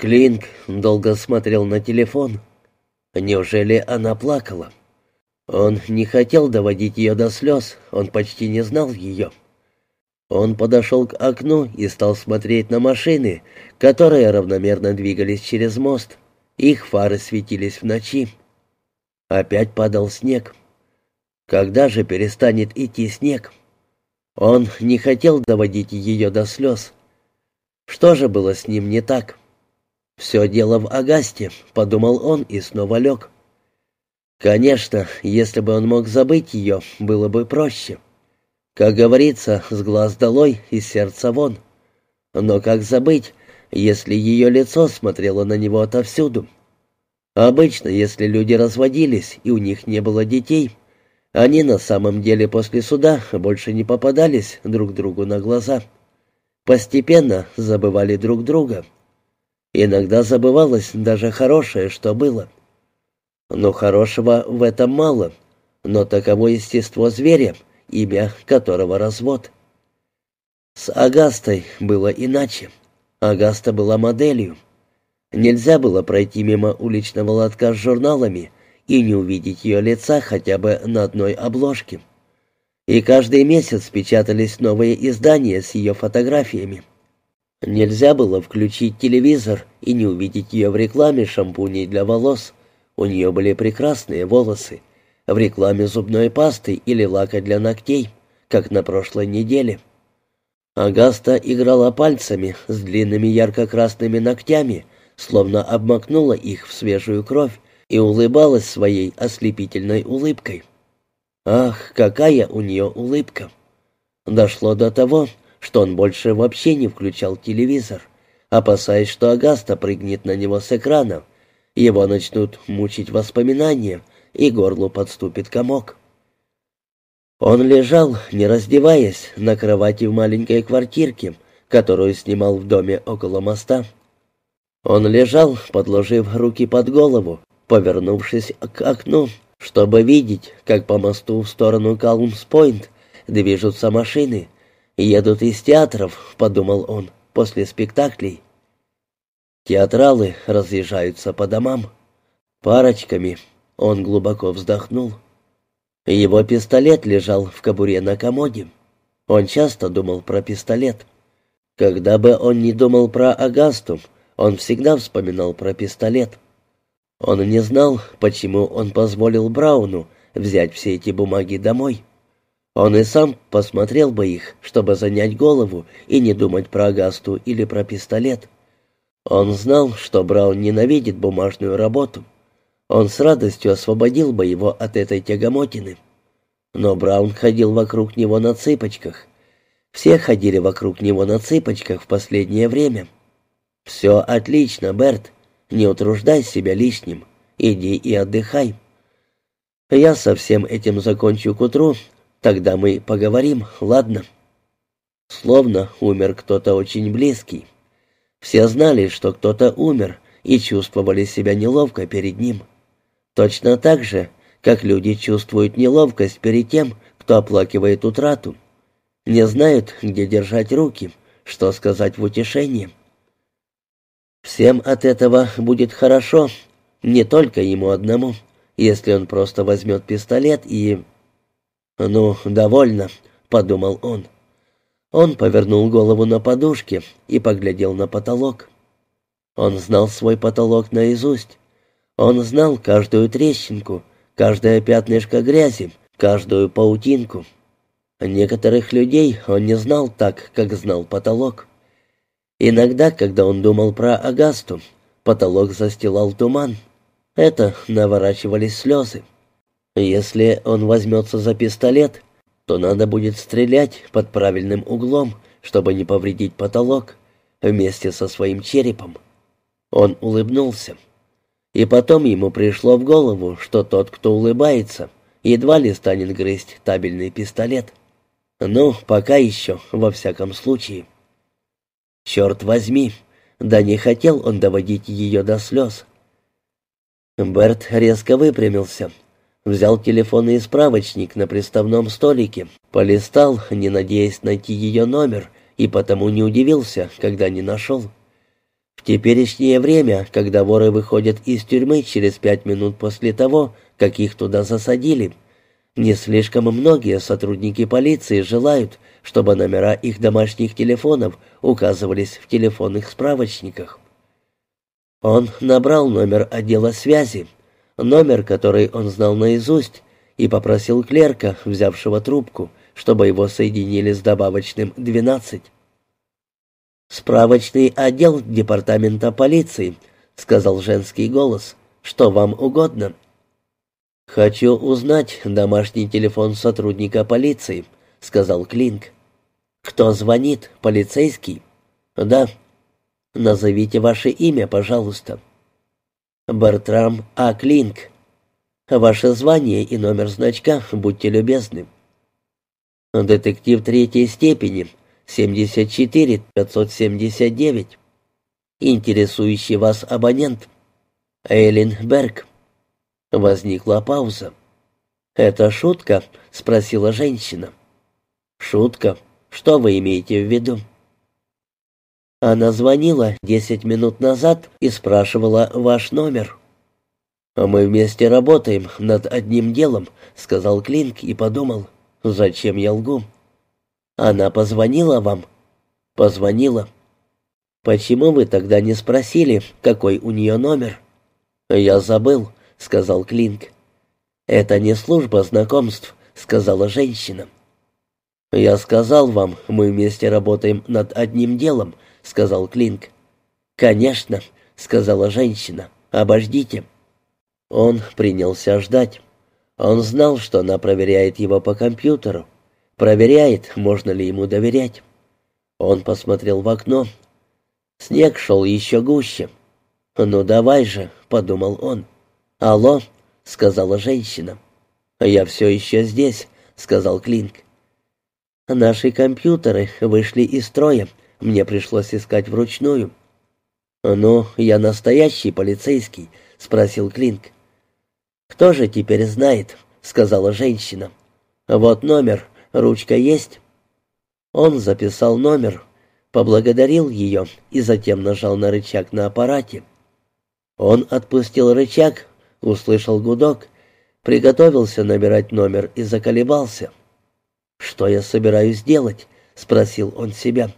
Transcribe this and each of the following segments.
Клинк долго смотрел на телефон. Неужели она плакала? Он не хотел доводить ее до слез, он почти не знал ее. Он подошел к окну и стал смотреть на машины, которые равномерно двигались через мост. Их фары светились в ночи. Опять падал снег. Когда же перестанет идти снег? Он не хотел доводить ее до слез. Что же было с ним не так? «Все дело в Агасте», — подумал он и снова лег. Конечно, если бы он мог забыть ее, было бы проще. Как говорится, с глаз долой и сердца вон. Но как забыть, если ее лицо смотрело на него отовсюду? Обычно, если люди разводились и у них не было детей, они на самом деле после суда больше не попадались друг другу на глаза. Постепенно забывали друг друга — Иногда забывалось даже хорошее, что было. Но хорошего в этом мало, но таково естество зверя, имя которого развод. С Агастой было иначе. Агаста была моделью. Нельзя было пройти мимо уличного лотка с журналами и не увидеть ее лица хотя бы на одной обложке. И каждый месяц печатались новые издания с ее фотографиями. Нельзя было включить телевизор и не увидеть ее в рекламе шампуней для волос. У нее были прекрасные волосы. В рекламе зубной пасты или лака для ногтей, как на прошлой неделе. Агаста играла пальцами с длинными ярко-красными ногтями, словно обмакнула их в свежую кровь и улыбалась своей ослепительной улыбкой. Ах, какая у нее улыбка! Дошло до того, что он больше вообще не включал телевизор, опасаясь, что Агаста прыгнет на него с экрана, его начнут мучить воспоминания, и горлу подступит комок. Он лежал, не раздеваясь, на кровати в маленькой квартирке, которую снимал в доме около моста. Он лежал, подложив руки под голову, повернувшись к окну, чтобы видеть, как по мосту в сторону Калмс-Пойнт движутся машины, «Едут из театров», — подумал он, — «после спектаклей». Театралы разъезжаются по домам. Парочками. Он глубоко вздохнул. Его пистолет лежал в кобуре на комоде. Он часто думал про пистолет. Когда бы он не думал про Агасту, он всегда вспоминал про пистолет. Он не знал, почему он позволил Брауну взять все эти бумаги домой. Он и сам посмотрел бы их, чтобы занять голову и не думать про Агасту или про пистолет. Он знал, что Браун ненавидит бумажную работу. Он с радостью освободил бы его от этой тягомотины. Но Браун ходил вокруг него на цыпочках. Все ходили вокруг него на цыпочках в последнее время. «Все отлично, Берт. Не утруждай себя лишним. Иди и отдыхай. Я со всем этим закончу к утру, Тогда мы поговорим, ладно?» Словно умер кто-то очень близкий. Все знали, что кто-то умер, и чувствовали себя неловко перед ним. Точно так же, как люди чувствуют неловкость перед тем, кто оплакивает утрату. Не знают, где держать руки, что сказать в утешение. Всем от этого будет хорошо, не только ему одному, если он просто возьмет пистолет и «Ну, довольно», — подумал он. Он повернул голову на подушке и поглядел на потолок. Он знал свой потолок наизусть. Он знал каждую трещинку, каждое пятнышко грязи, каждую паутинку. Некоторых людей он не знал так, как знал потолок. Иногда, когда он думал про Агасту, потолок застилал туман. Это наворачивались слезы. Если он возьмется за пистолет, то надо будет стрелять под правильным углом, чтобы не повредить потолок, вместе со своим черепом. Он улыбнулся. И потом ему пришло в голову, что тот, кто улыбается, едва ли станет грызть табельный пистолет. Ну, пока еще, во всяком случае. Черт возьми, да не хотел он доводить ее до слез. Берт резко выпрямился Взял телефонный справочник на приставном столике, полистал, не надеясь найти ее номер, и потому не удивился, когда не нашел. В теперешнее время, когда воры выходят из тюрьмы через пять минут после того, как их туда засадили, не слишком многие сотрудники полиции желают, чтобы номера их домашних телефонов указывались в телефонных справочниках. Он набрал номер отдела связи, номер, который он знал наизусть, и попросил клерка, взявшего трубку, чтобы его соединили с добавочным 12. «Справочный отдел департамента полиции», — сказал женский голос. «Что вам угодно?» «Хочу узнать домашний телефон сотрудника полиции», — сказал Клинк. «Кто звонит? Полицейский?» «Да». «Назовите ваше имя, пожалуйста». «Бертрам А. Клинк». «Ваше звание и номер значка, будьте любезны». «Детектив третьей степени, 74-579. Интересующий вас абонент. Эйлин Берг». Возникла пауза. «Это шутка?» — спросила женщина. «Шутка? Что вы имеете в виду?» Она звонила десять минут назад и спрашивала ваш номер. «Мы вместе работаем над одним делом», — сказал Клинк и подумал, «зачем я лгу?» «Она позвонила вам?» «Позвонила». «Почему вы тогда не спросили, какой у нее номер?» «Я забыл», — сказал Клинк. «Это не служба знакомств», — сказала женщина. «Я сказал вам, мы вместе работаем над одним делом», — сказал Клинк. «Конечно», — сказала женщина. «Обождите». Он принялся ждать. Он знал, что она проверяет его по компьютеру. Проверяет, можно ли ему доверять. Он посмотрел в окно. Снег шел еще гуще. «Ну давай же», — подумал он. «Алло», — сказала женщина. «Я все еще здесь», — сказал Клинк. «Наши компьютеры вышли из строя. Мне пришлось искать вручную». «Ну, я настоящий полицейский», — спросил Клинк. «Кто же теперь знает?» — сказала женщина. «Вот номер. Ручка есть?» Он записал номер, поблагодарил ее и затем нажал на рычаг на аппарате. Он отпустил рычаг, услышал гудок, приготовился набирать номер и заколебался. «Что я собираюсь делать?» — спросил он себя.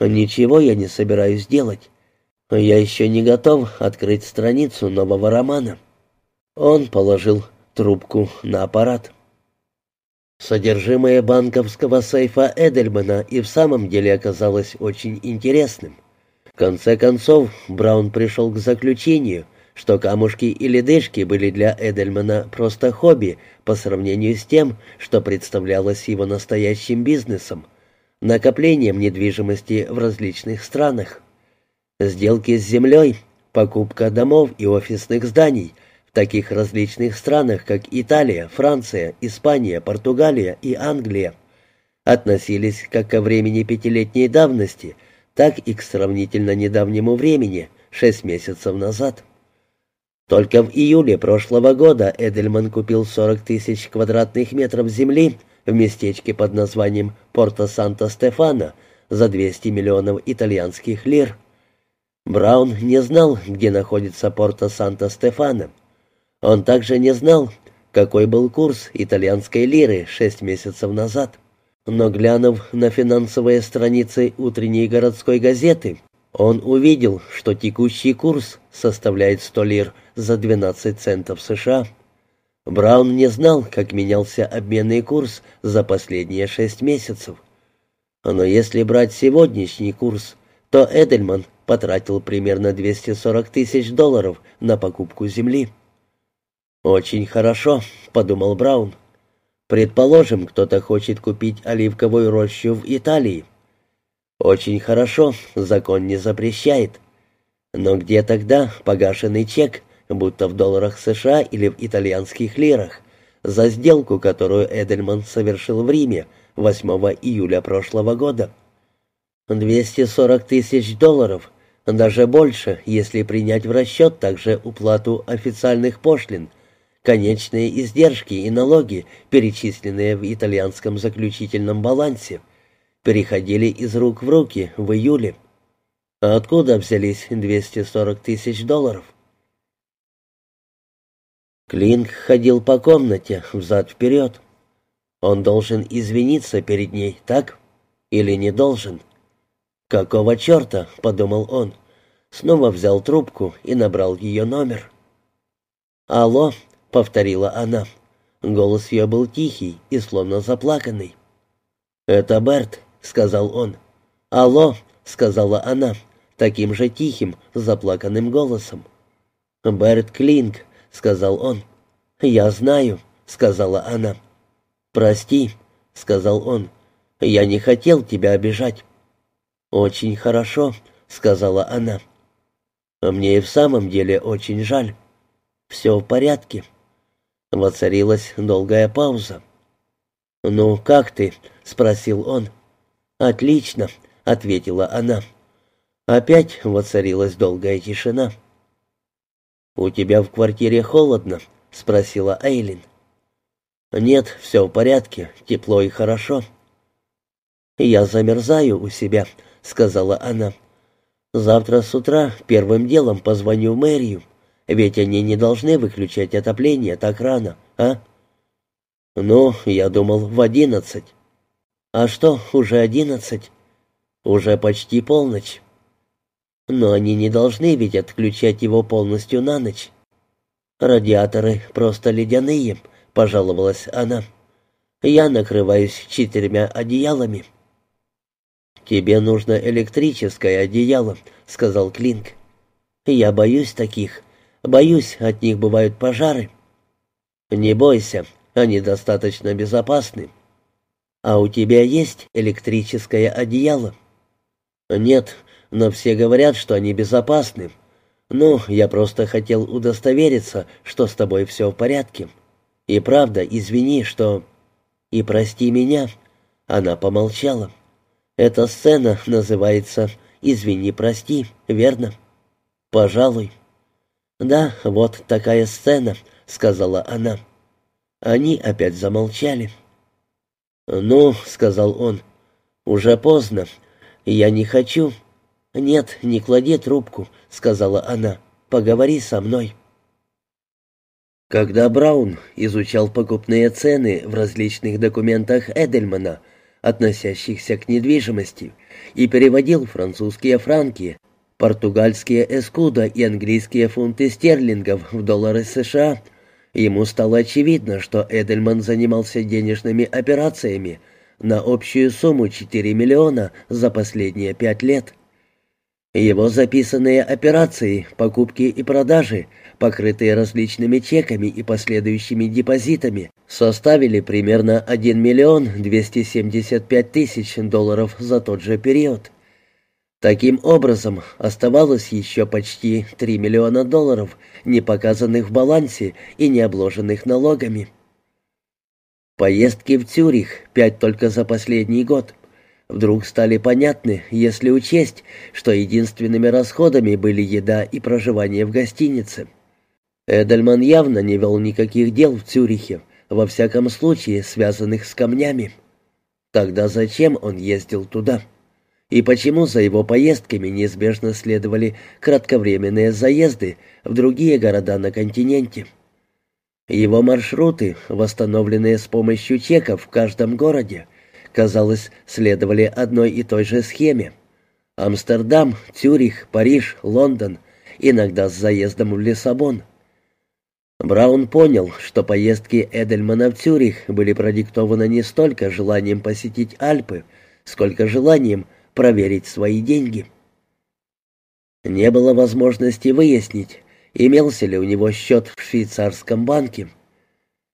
«Ничего я не собираюсь делать. Я еще не готов открыть страницу нового романа». Он положил трубку на аппарат. Содержимое банковского сейфа Эдельмана и в самом деле оказалось очень интересным. В конце концов, Браун пришел к заключению — что камушки и ледышки были для Эдельмана просто хобби по сравнению с тем, что представлялось его настоящим бизнесом, накоплением недвижимости в различных странах. Сделки с землей, покупка домов и офисных зданий в таких различных странах, как Италия, Франция, Испания, Португалия и Англия, относились как ко времени пятилетней давности, так и к сравнительно недавнему времени, шесть месяцев назад. Только в июле прошлого года Эдельман купил 40 тысяч квадратных метров земли в местечке под названием Порто-Санта-Стефано за 200 миллионов итальянских лир. Браун не знал, где находится Порто-Санта-Стефано. Он также не знал, какой был курс итальянской лиры шесть месяцев назад. Но глянув на финансовые страницы утренней городской газеты, он увидел, что текущий курс составляет 100 лир за 12 центов США. Браун не знал, как менялся обменный курс за последние шесть месяцев. Но если брать сегодняшний курс, то Эдельман потратил примерно 240 тысяч долларов на покупку земли. «Очень хорошо», — подумал Браун. «Предположим, кто-то хочет купить оливковую рощу в Италии. Очень хорошо, закон не запрещает. Но где тогда погашенный чек, будто в долларах США или в итальянских лирах, за сделку, которую Эдельман совершил в Риме 8 июля прошлого года? 240 тысяч долларов, даже больше, если принять в расчет также уплату официальных пошлин, конечные издержки и налоги, перечисленные в итальянском заключительном балансе переходили из рук в руки в июле. А откуда взялись 240 тысяч долларов? Клинк ходил по комнате взад-вперед. Он должен извиниться перед ней, так? Или не должен? «Какого черта?» — подумал он. Снова взял трубку и набрал ее номер. «Алло», — повторила она. Голос ее был тихий и словно заплаканный. «Это Берт», — сказал он. «Алло», — сказала она, таким же тихим, заплаканным голосом. «Берт Клинк», — сказал он. «Я знаю», — сказала она. «Прости», — сказал он. «Я не хотел тебя обижать». «Очень хорошо», — сказала она. «Мне и в самом деле очень жаль. Все в порядке». Воцарилась долгая пауза. «Ну, как ты?» — спросил он. «Отлично», — ответила она. Опять воцарилась долгая тишина. «У тебя в квартире холодно?» — спросила Эйлин. «Нет, все в порядке, тепло и хорошо». «Я замерзаю у себя», — сказала она. «Завтра с утра первым делом позвоню в мэрию. Ведь они не должны выключать отопление так рано, а? Ну, я думал, в одиннадцать. А что, уже одиннадцать? Уже почти полночь. Но они не должны ведь отключать его полностью на ночь. Радиаторы просто ледяные, пожаловалась она. Я накрываюсь четырьмя одеялами. Тебе нужно электрическое одеяло, сказал Клинк. Я боюсь таких. Боюсь, от них бывают пожары. Не бойся, они достаточно безопасны. А у тебя есть электрическое одеяло? Нет, но все говорят, что они безопасны. Ну, я просто хотел удостовериться, что с тобой все в порядке. И правда, извини, что... И прости меня. Она помолчала. Эта сцена называется «Извини, прости», верно? Пожалуй. «Да, вот такая сцена», — сказала она. Они опять замолчали. «Ну», — сказал он, — «уже поздно. Я не хочу». «Нет, не клади трубку», — сказала она. «Поговори со мной». Когда Браун изучал покупные цены в различных документах Эдельмана, относящихся к недвижимости, и переводил французские франки португальские эскуда и английские фунты стерлингов в доллары США, ему стало очевидно, что Эдельман занимался денежными операциями на общую сумму 4 миллиона за последние пять лет. Его записанные операции, покупки и продажи, покрытые различными чеками и последующими депозитами, составили примерно 1 миллион 275 тысяч долларов за тот же период. Таким образом, оставалось еще почти 3 миллиона долларов, не показанных в балансе и не обложенных налогами. Поездки в Цюрих, пять только за последний год, вдруг стали понятны, если учесть, что единственными расходами были еда и проживание в гостинице. Эдельман явно не вел никаких дел в Цюрихе, во всяком случае связанных с камнями. Тогда зачем он ездил туда? — и почему за его поездками неизбежно следовали кратковременные заезды в другие города на континенте. Его маршруты, восстановленные с помощью чеков в каждом городе, казалось, следовали одной и той же схеме. Амстердам, Цюрих, Париж, Лондон, иногда с заездом в Лиссабон. Браун понял, что поездки Эдельмана в Цюрих были продиктованы не столько желанием посетить Альпы, сколько желанием проверить свои деньги. Не было возможности выяснить, имелся ли у него счет в швейцарском банке.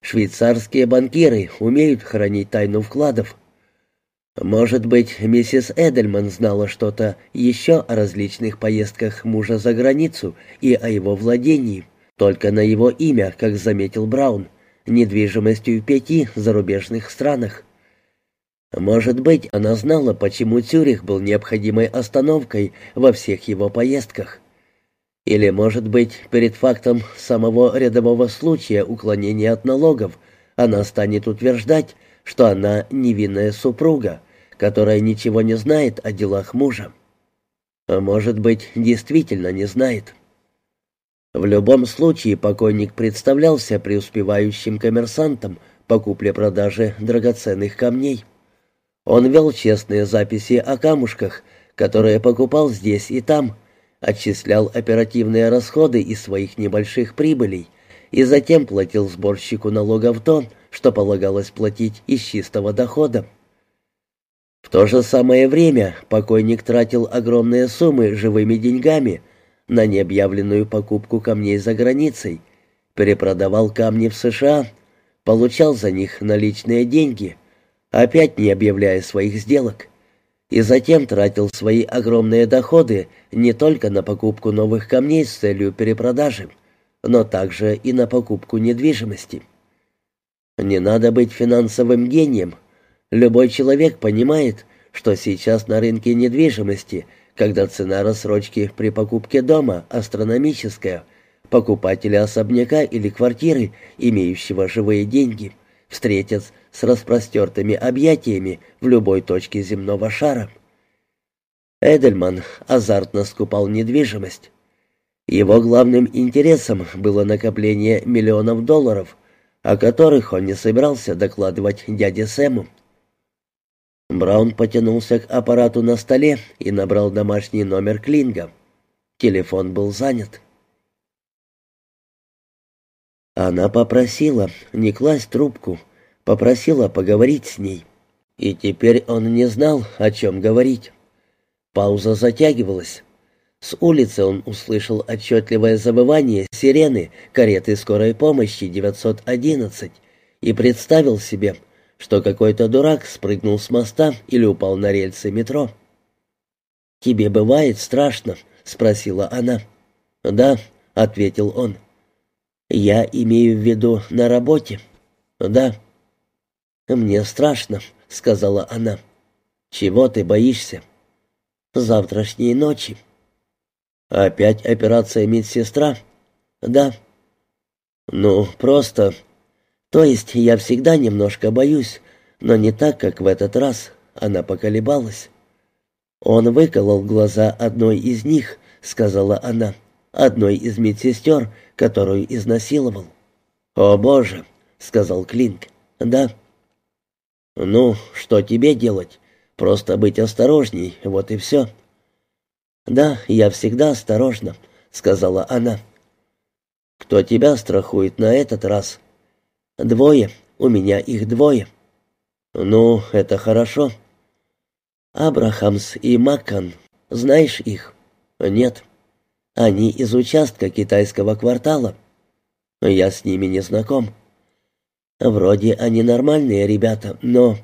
Швейцарские банкиры умеют хранить тайну вкладов. Может быть, миссис Эдельман знала что-то еще о различных поездках мужа за границу и о его владении, только на его имя, как заметил Браун, недвижимостью в пяти зарубежных странах. Может быть, она знала, почему Цюрих был необходимой остановкой во всех его поездках. Или, может быть, перед фактом самого рядового случая уклонения от налогов она станет утверждать, что она невинная супруга, которая ничего не знает о делах мужа. А может быть, действительно не знает. В любом случае, покойник представлялся преуспевающим коммерсантом по купле-продаже драгоценных камней. Он вел честные записи о камушках, которые покупал здесь и там, отчислял оперативные расходы из своих небольших прибылей и затем платил сборщику налогов то, что полагалось платить из чистого дохода. В то же самое время покойник тратил огромные суммы живыми деньгами на необъявленную покупку камней за границей, перепродавал камни в США, получал за них наличные деньги, опять не объявляя своих сделок, и затем тратил свои огромные доходы не только на покупку новых камней с целью перепродажи, но также и на покупку недвижимости. Не надо быть финансовым гением – Любой человек понимает, что сейчас на рынке недвижимости, когда цена рассрочки при покупке дома астрономическая, покупатели особняка или квартиры, имеющего живые деньги, встретят с распростертыми объятиями в любой точке земного шара. Эдельман азартно скупал недвижимость. Его главным интересом было накопление миллионов долларов, о которых он не собирался докладывать дяде Сэму. Браун потянулся к аппарату на столе и набрал домашний номер Клинга. Телефон был занят. Она попросила не класть трубку, попросила поговорить с ней. И теперь он не знал, о чем говорить. Пауза затягивалась. С улицы он услышал отчетливое завывание сирены кареты скорой помощи 911 и представил себе, что какой-то дурак спрыгнул с моста или упал на рельсы метро. «Тебе бывает страшно?» — спросила она. «Да», — ответил он. «Я имею в виду на работе». «Да». «Мне страшно», — сказала она. «Чего ты боишься?» «Завтрашней ночи». «Опять операция медсестра?» «Да». «Ну, просто то есть я всегда немножко боюсь, но не так, как в этот раз. Она поколебалась. Он выколол глаза одной из них, сказала она, одной из медсестер, которую изнасиловал. О, боже, сказал Клинк. Да. Ну, что тебе делать? Просто быть осторожней, вот и все. Да, я всегда осторожна, сказала она. Кто тебя страхует на этот раз? Двое. У меня их двое. Ну, это хорошо. Абрахамс и Маккан. Знаешь их? Нет. Они из участка китайского квартала. Я с ними не знаком. Вроде они нормальные ребята, но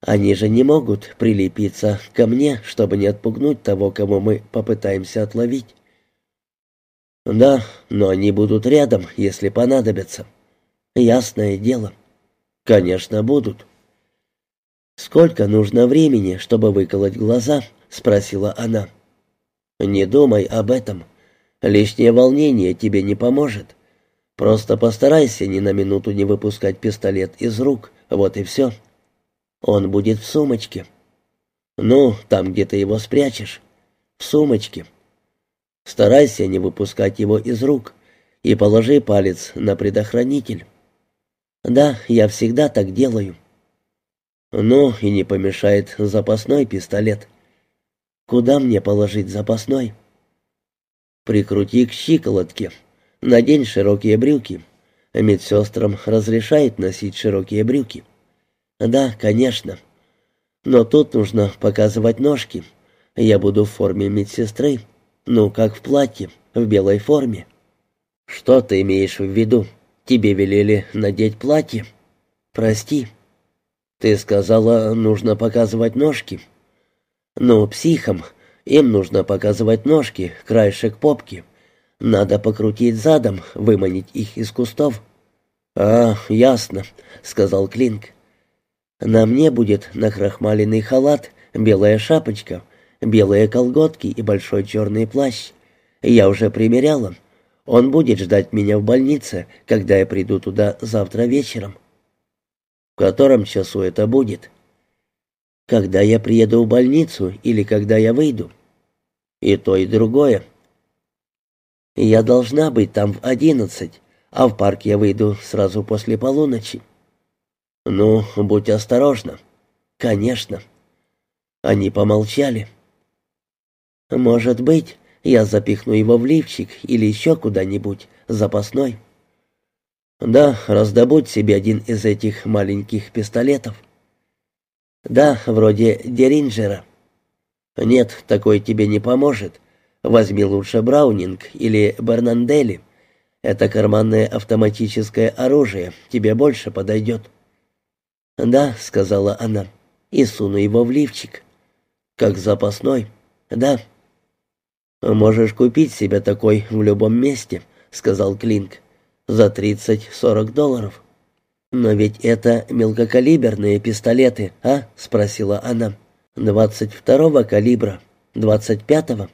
они же не могут прилепиться ко мне, чтобы не отпугнуть того, кого мы попытаемся отловить. Да, но они будут рядом, если понадобятся. Ясное дело. Конечно, будут. Сколько нужно времени, чтобы выколоть глаза? спросила она. Не думай об этом. Лишнее волнение тебе не поможет. Просто постарайся ни на минуту не выпускать пистолет из рук. Вот и все. Он будет в сумочке. Ну, там, где ты его спрячешь. В сумочке. Старайся не выпускать его из рук и положи палец на предохранитель. «Да, я всегда так делаю». «Ну, и не помешает запасной пистолет». «Куда мне положить запасной?» «Прикрути к щиколотке. Надень широкие брюки. Медсестрам разрешают носить широкие брюки». «Да, конечно. Но тут нужно показывать ножки. Я буду в форме медсестры. Ну, как в платье, в белой форме». «Что ты имеешь в виду?» Тебе велели надеть платье. Прости. Ты сказала, нужно показывать ножки. Ну, психам, им нужно показывать ножки, краешек попки. Надо покрутить задом, выманить их из кустов. А, ясно, сказал Клинк. На мне будет накрахмаленный халат, белая шапочка, белые колготки и большой черный плащ. Я уже примеряла. Он будет ждать меня в больнице, когда я приду туда завтра вечером. В котором часу это будет? Когда я приеду в больницу или когда я выйду? И то, и другое. Я должна быть там в одиннадцать, а в парк я выйду сразу после полуночи. Ну, будь осторожна. Конечно. Они помолчали. Может быть, я запихну его в лифчик или еще куда-нибудь, запасной. Да, раздобудь себе один из этих маленьких пистолетов. Да, вроде Деринджера. Нет, такой тебе не поможет. Возьми лучше Браунинг или Бернандели. Это карманное автоматическое оружие, тебе больше подойдет. «Да», — сказала она, — «и суну его в лифчик». «Как запасной?» «Да». «Можешь купить себе такой в любом месте», — сказал Клинк, — «за тридцать-сорок долларов». «Но ведь это мелкокалиберные пистолеты, а?» — спросила она. «Двадцать второго калибра, двадцать пятого».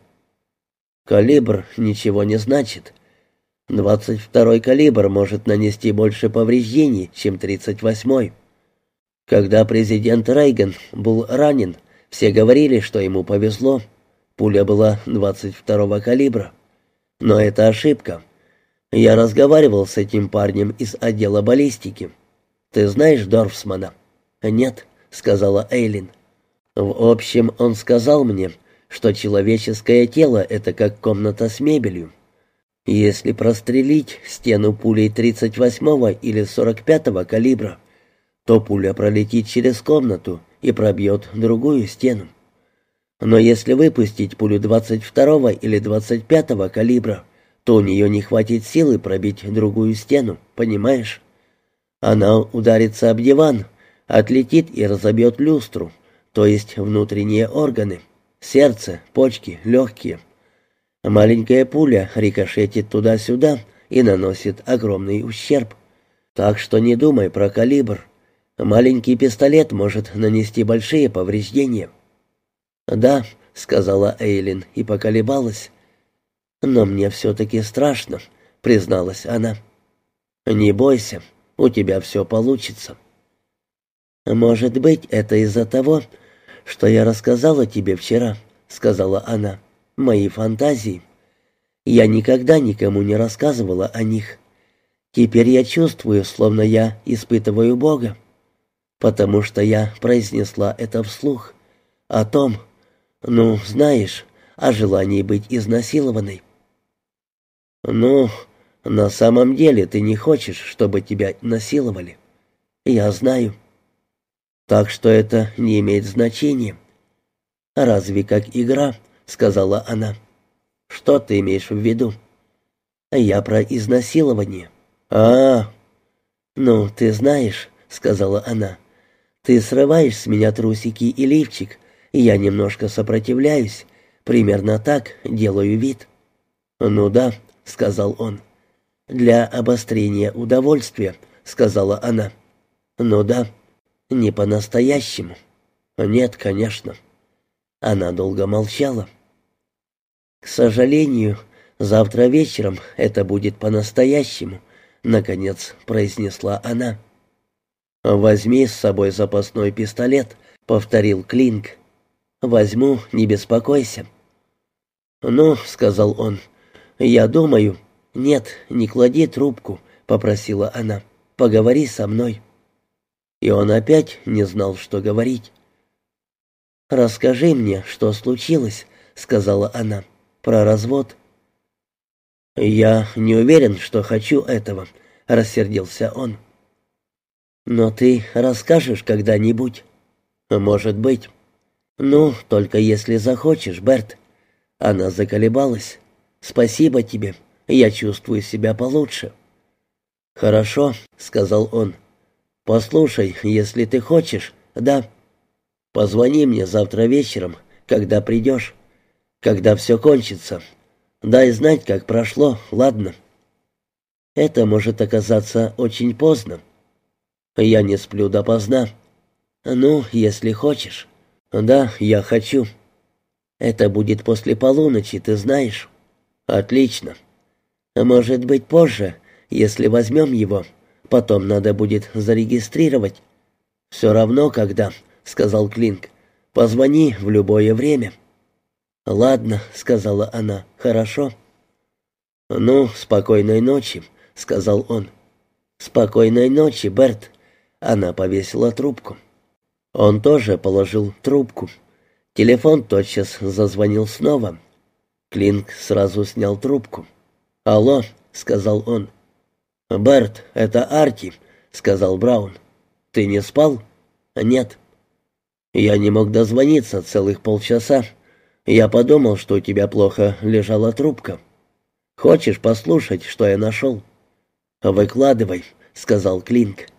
«Калибр ничего не значит. Двадцать второй калибр может нанести больше повреждений, чем тридцать восьмой». Когда президент Рейган был ранен, все говорили, что ему повезло. Пуля была 22-го калибра. Но это ошибка. Я разговаривал с этим парнем из отдела баллистики. Ты знаешь Дорфсмана? Нет, сказала Эйлин. В общем, он сказал мне, что человеческое тело это как комната с мебелью. Если прострелить стену пулей 38-го или 45-го калибра, то пуля пролетит через комнату и пробьет другую стену. Но если выпустить пулю 22 или 25 калибра, то у нее не хватит силы пробить другую стену, понимаешь? Она ударится об диван, отлетит и разобьет люстру, то есть внутренние органы, сердце, почки, легкие. Маленькая пуля рикошетит туда-сюда и наносит огромный ущерб. Так что не думай про калибр. Маленький пистолет может нанести большие повреждения». «Да», — сказала Эйлин и поколебалась. «Но мне все-таки страшно», — призналась она. «Не бойся, у тебя все получится». «Может быть, это из-за того, что я рассказала тебе вчера», — сказала она. «Мои фантазии. Я никогда никому не рассказывала о них. Теперь я чувствую, словно я испытываю Бога потому что я произнесла это вслух. О том, ну, знаешь, о желании быть изнасилованной. Ну, на самом деле ты не хочешь, чтобы тебя насиловали. Я знаю. Так что это не имеет значения. Разве как игра, сказала она. Что ты имеешь в виду? Я про изнасилование. А, ну, ты знаешь, сказала она. Ты срываешь с меня трусики и лифчик, я немножко сопротивляюсь. Примерно так делаю вид». «Ну да», — сказал он. «Для обострения удовольствия», — сказала она. «Ну да, не по-настоящему». «Нет, конечно». Она долго молчала. «К сожалению, завтра вечером это будет по-настоящему», — наконец произнесла она. «Возьми с собой запасной пистолет», — повторил Клинк. «Возьму, не беспокойся». «Ну», — сказал он, — «я думаю...» «Нет, не клади трубку», — попросила она. «Поговори со мной». И он опять не знал, что говорить. «Расскажи мне, что случилось», — сказала она, — «про развод». «Я не уверен, что хочу этого», — рассердился он. Но ты расскажешь когда-нибудь? Может быть. Ну, только если захочешь, Берт. Она заколебалась. Спасибо тебе. Я чувствую себя получше. Хорошо, сказал он. Послушай, если ты хочешь, да. Позвони мне завтра вечером, когда придешь, когда все кончится. Дай знать, как прошло, ладно? Это может оказаться очень поздно. Я не сплю допоздна. Ну, если хочешь. Да, я хочу. Это будет после полуночи, ты знаешь. Отлично. Может быть, позже, если возьмем его. Потом надо будет зарегистрировать. Все равно, когда, сказал Клинк. Позвони в любое время. «Ладно», — сказала она, — «хорошо». «Ну, спокойной ночи», — сказал он. «Спокойной ночи, Берт». Она повесила трубку. Он тоже положил трубку. Телефон тотчас зазвонил снова. Клинк сразу снял трубку. «Алло», — сказал он. «Берт, это Арти», — сказал Браун. «Ты не спал?» «Нет». «Я не мог дозвониться целых полчаса. Я подумал, что у тебя плохо лежала трубка. Хочешь послушать, что я нашел?» «Выкладывай», — сказал Клинк.